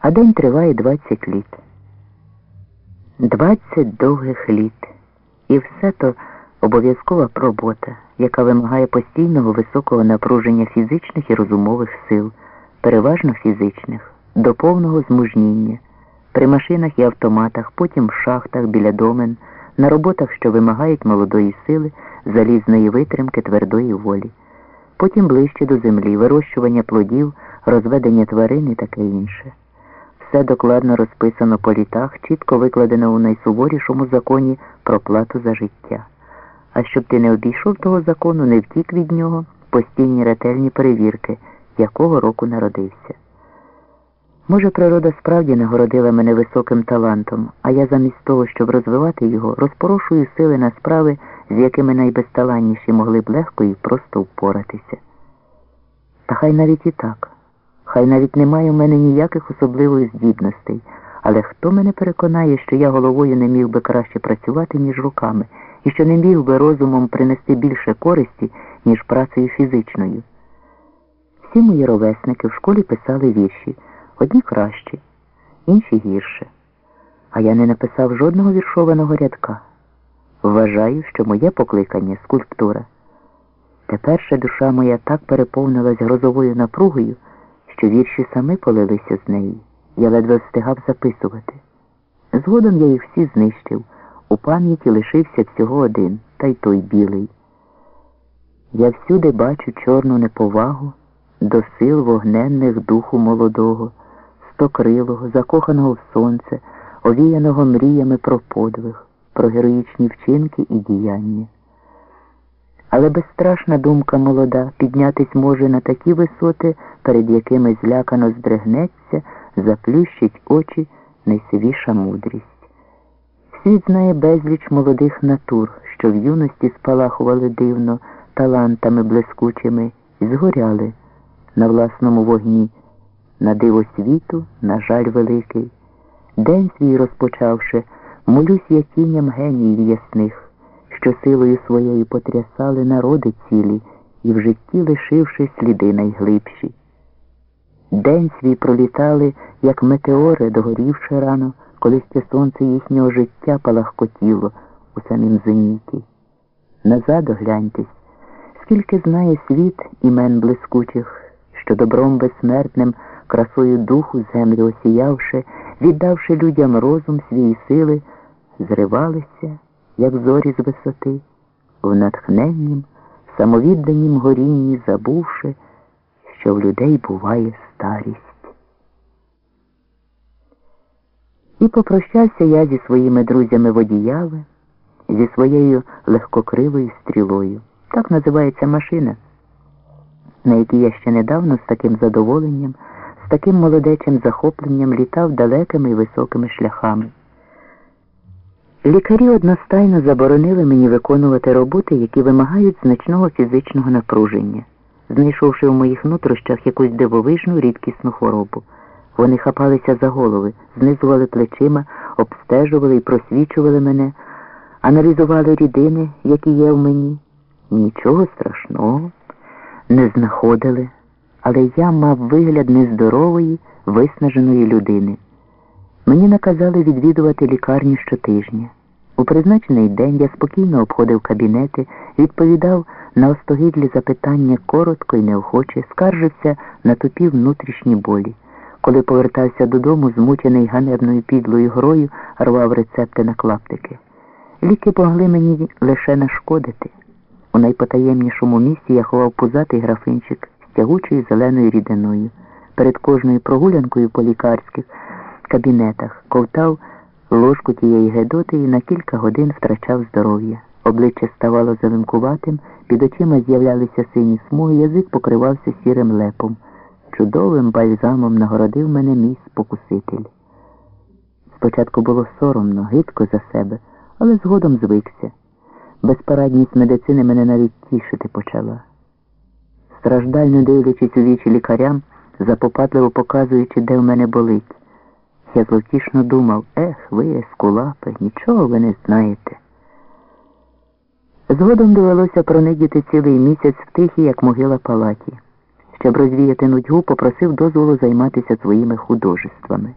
а день триває 20 літ. 20 довгих літ. І все то обов'язкова робота, яка вимагає постійного високого напруження фізичних і розумових сил, переважно фізичних, до повного змужніння, при машинах і автоматах, потім в шахтах біля домен, на роботах, що вимагають молодої сили, залізної витримки, твердої волі, потім ближче до землі, вирощування плодів, розведення тварин і таке інше. Все докладно розписано по літах, чітко викладено у найсуворішому законі про плату за життя. А щоб ти не обійшов того закону, не втік від нього, постійні ретельні перевірки, якого року народився. Може, природа справді нагородила мене високим талантом, а я замість того, щоб розвивати його, розпорошую сили на справи, з якими найбезталанніші могли б легко і просто впоратися. Та хай навіть і так. Хай навіть немає в мене ніяких особливих здібностей, але хто мене переконає, що я головою не міг би краще працювати, ніж руками, і що не міг би розумом принести більше користі, ніж працею фізичною? Всі мої ровесники в школі писали вірші, одні кращі, інші гірше. А я не написав жодного віршованого рядка. Вважаю, що моє покликання скульптура. Теперше душа моя так переповнилась грозовою напругою що вірші сами полилися з неї. Я ледве встигав записувати. Згодом я їх всі знищив. У пам'яті лишився всього один, та й той білий. Я всюди бачу чорну неповагу до сил вогненних духу молодого, стокрилого, закоханого в сонце, овіяного мріями про подвиг, про героїчні вчинки і діяння. Але безстрашна думка молода піднятись може на такі висоти, перед якими злякано здригнеться, заплющить очі найсивіша мудрість. Світ знає безліч молодих натур, що в юності спалахували дивно талантами блискучими і згоряли на власному вогні, на диво світу, на жаль великий. День свій розпочавши, молюсь я тіням геніїв ясних що силою своєю потрясали народи цілі і в житті лишивши сліди найглибші. День свій пролітали, як метеори, догорівши рано, коли ще сонце їхнього життя палахкотіло у самім зеніті. Назад огляньтесь, скільки знає світ імен блискучих, що добром безсмертним, красою духу землю осіявши, віддавши людям розум свої сили, зривалися як зорі з висоти, в натхненнім, самовідданім горінні забувши, що в людей буває старість. І попрощався я зі своїми друзями водіями, зі своєю легкокривою стрілою. Так називається машина, на якій я ще недавно з таким задоволенням, з таким молодечим захопленням літав далекими і високими шляхами. Лікарі одностайно заборонили мені виконувати роботи, які вимагають значного фізичного напруження, знайшовши в моїх нутрощах якусь дивовижну рідкісну хворобу. Вони хапалися за голови, знизували плечима, обстежували і просвічували мене, аналізували рідини, які є в мені. Нічого страшного не знаходили, але я мав вигляд нездорової, виснаженої людини. Мені наказали відвідувати лікарню щотижня. У призначений день я спокійно обходив кабінети, відповідав на остогидлі запитання коротко і неохоче, скаржився на тупі внутрішні болі. Коли повертався додому, змучений ганебною підлою грою, рвав рецепти на клаптики. Ліки могли мені лише нашкодити. У найпотаємнішому місці я ховав пузатий графинчик з тягучою зеленою рідиною. Перед кожною прогулянкою по лікарських кабінетах ковтав ложку тієї гедоти і на кілька годин втрачав здоров'я. Обличчя ставало залимкуватим, під очима з'являлися сині смуги, язик покривався сірим лепом. Чудовим бальзамом нагородив мене мій спокуситель. Спочатку було соромно, гидко за себе, але згодом звикся. Безпарадність медицини мене навіть тішити почала. Страждально дивлячись у вічі лікарям, запопадливо показуючи, де в мене болить. Я зловтішно думав, ех, ви, ескулапи, нічого ви не знаєте. Згодом довелося пронидіти цілий місяць в тихій, як могила палаті. щоб розвіяти нудьгу, попросив дозволу займатися своїми художествами.